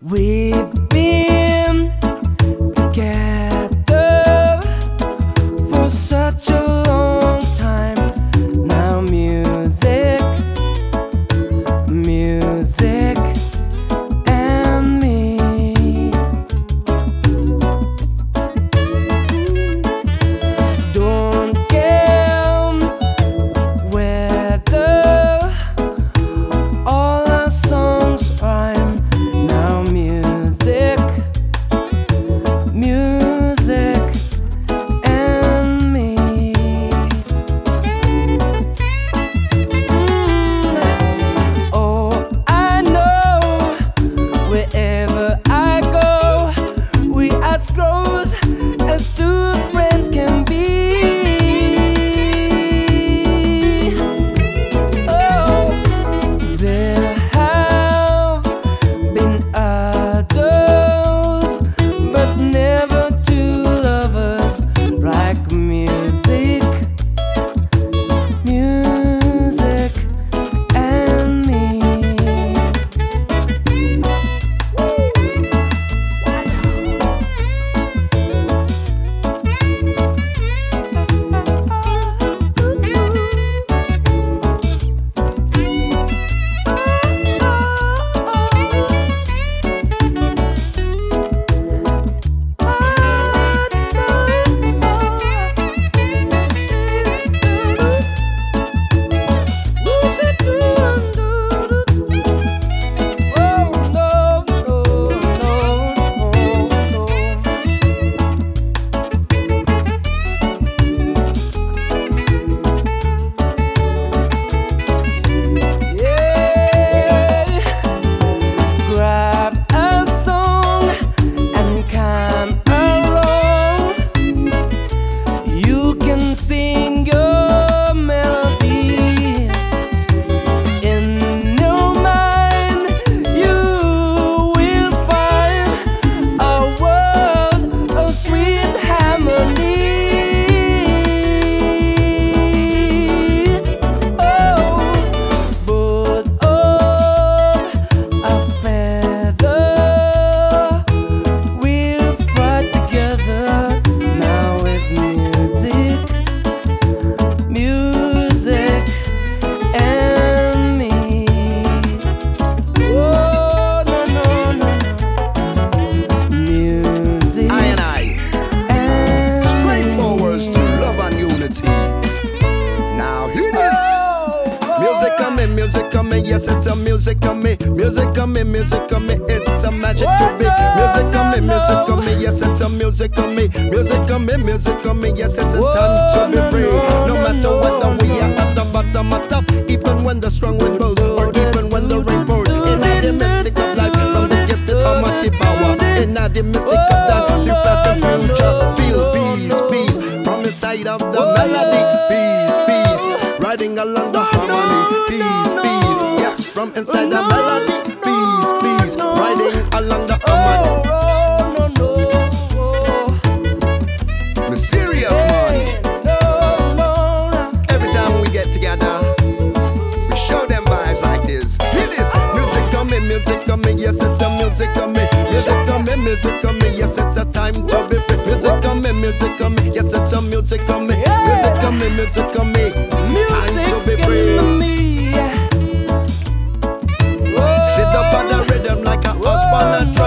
We've been sim. me, yes, it's a music on me, music on me, music on me, it's a magic to be. Music on me, music on me, yes, it's a music on me, music on me, music on me, yes, it's a time to be free. No matter whether we are at the bottom or top, even when the strong wind blows, or even when the rain pours, in the mystic of life, from the gift of almighty power, in the mystic of that, the past and future, feel peace, peace, from the side of the melody. inside the melody. Please, please, riding along the harmony. Oh, oh, no, no, oh. Serious, man. Every time we get together, we show them vibes like this. Music music yes, it's a music coming. Music coming, music coming, yes, it's a time to be free. Music coming, music coming, yes, it's a music coming. Music coming, music coming. All I try